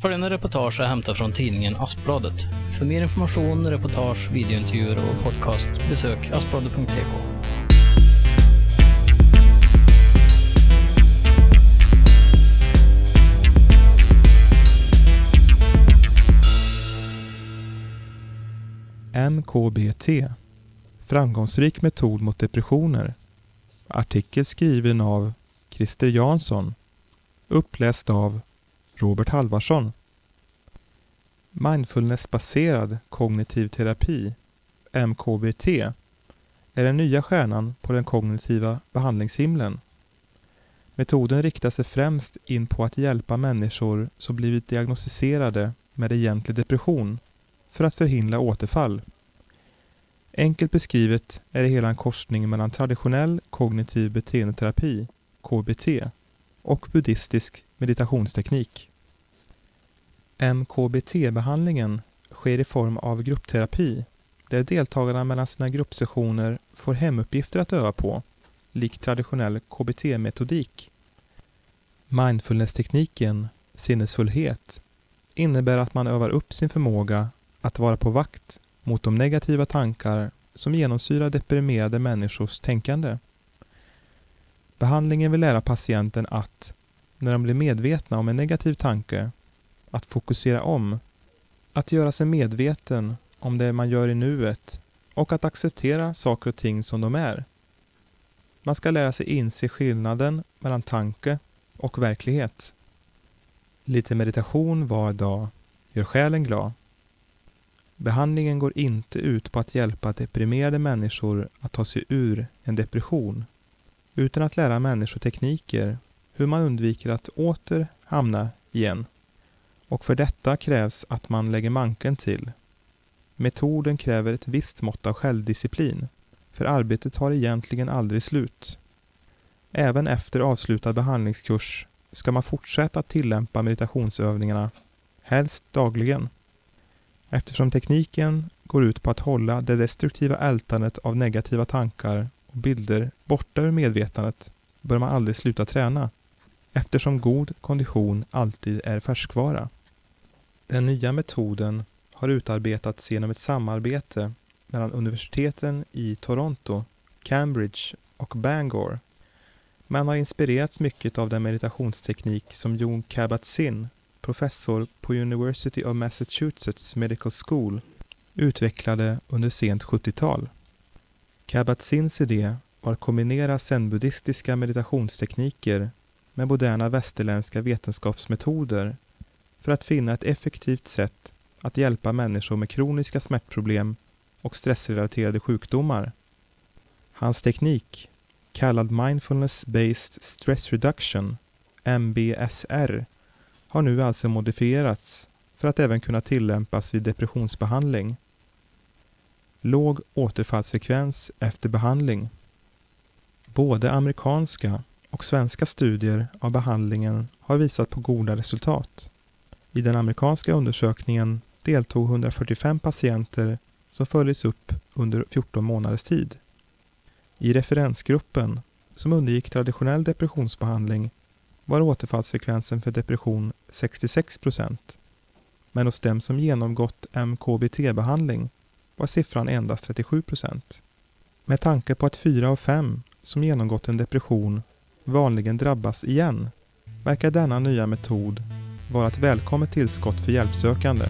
Följande reportage är hämtat från tidningen Aspbladet. För mer information, reportage, videointervjuer och podcast besök aspbladet.tk. MKBT Framgångsrik metod mot depressioner Artikel skriven av Christer Jansson Uppläst av Robert Halvarsson Mindfulnessbaserad kognitiv terapi, MKBT, är den nya stjärnan på den kognitiva behandlingshimlen. Metoden riktar sig främst in på att hjälpa människor som blivit diagnostiserade med egentlig depression för att förhindra återfall. Enkelt beskrivet är det hela en korsning mellan traditionell kognitiv beteendeterapi, KBT, och buddhistisk meditationsteknik. MKBT-behandlingen sker i form av gruppterapi där deltagarna mellan sina gruppsessioner får hemuppgifter att öva på, likt traditionell KBT-metodik. Mindfulness-tekniken, sinnesfullhet, innebär att man övar upp sin förmåga att vara på vakt mot de negativa tankar som genomsyrar deprimerade människors tänkande. Behandlingen vill lära patienten att, när de blir medvetna om en negativ tanke, att fokusera om, att göra sig medveten om det man gör i nuet och att acceptera saker och ting som de är. Man ska lära sig inse skillnaden mellan tanke och verklighet. Lite meditation var dag gör själen glad. Behandlingen går inte ut på att hjälpa deprimerade människor att ta sig ur en depression, utan att lära människor tekniker hur man undviker att åter hamna igen. Och för detta krävs att man lägger manken till. Metoden kräver ett visst mått av självdisciplin, för arbetet tar egentligen aldrig slut. Även efter avslutad behandlingskurs ska man fortsätta att tillämpa meditationsövningarna, helst dagligen. Eftersom tekniken går ut på att hålla det destruktiva ältandet av negativa tankar bilder borta ur medvetandet bör man aldrig sluta träna, eftersom god kondition alltid är färskvara. Den nya metoden har utarbetats genom ett samarbete mellan universiteten i Toronto, Cambridge och Bangor. Man har inspirerats mycket av den meditationsteknik som Jon Kabat-Zinn, professor på University of Massachusetts Medical School, utvecklade under sent 70-tal. Kabat-Zinns idé var att kombinera zenbuddhistiska meditationstekniker med moderna västerländska vetenskapsmetoder för att finna ett effektivt sätt att hjälpa människor med kroniska smärtproblem och stressrelaterade sjukdomar. Hans teknik, kallad Mindfulness Based Stress Reduction, MBSR, har nu alltså modifierats för att även kunna tillämpas vid depressionsbehandling. Låg återfallsfrekvens efter behandling. Både amerikanska och svenska studier av behandlingen har visat på goda resultat. I den amerikanska undersökningen deltog 145 patienter som följdes upp under 14 månaders tid. I referensgruppen, som undergick traditionell depressionsbehandling, var återfallsfrekvensen för depression 66 procent. Men hos dem som genomgått MKBT-behandling var siffran endast 37 procent. Med tanke på att fyra av fem som genomgått en depression vanligen drabbas igen verkar denna nya metod vara ett välkommet tillskott för hjälpsökande.